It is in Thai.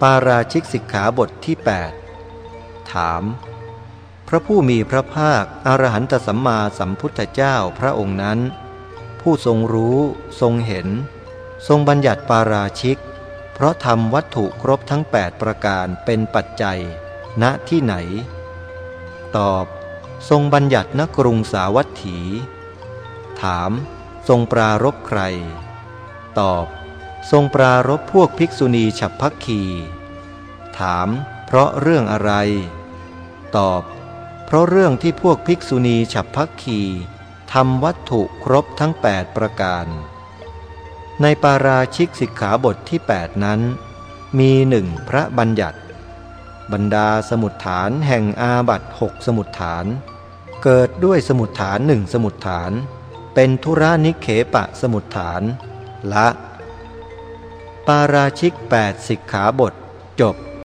ปาราชิกสิกขาบทที่ 8 ถาม พระผู้มีพระภาคอรหันตสัมมาสัมพุทธเจ้าพระองค์นั้น ผู้ทรงรู้ทรงเห็น ทรงบัญญัติปาราชิก เพราะทำวัตถุครบทั้ง 8 ประการเป็นปัจจัย ณที่ไหน ตอบ ทรงบัญญัติณกรุงสาวัตถี ถาม ทรงปรารบใคร ตอบ ทรงปรารบพวกภิกษุณีฉับพักคี ถาม เพราะเรื่องอะไร ตอบ เพราะเรื่องที่พวกภิกษุณีฉับพักคีทำวัตถุครบทั้ง 8 ประการ ในปาราชิกสิกขาบทที่ 8 นั้น มีหนึ่งพระบัญญัติ บรรดาสมุดฐานแห่งอาบัตหกสมุดฐาน เกิดด้วยสมุดฐานหนึ่งสมุดฐาน เป็นธุรานิเขปะสมุดฐาน ละ ปาราชิก 8 สิกขาบทจบ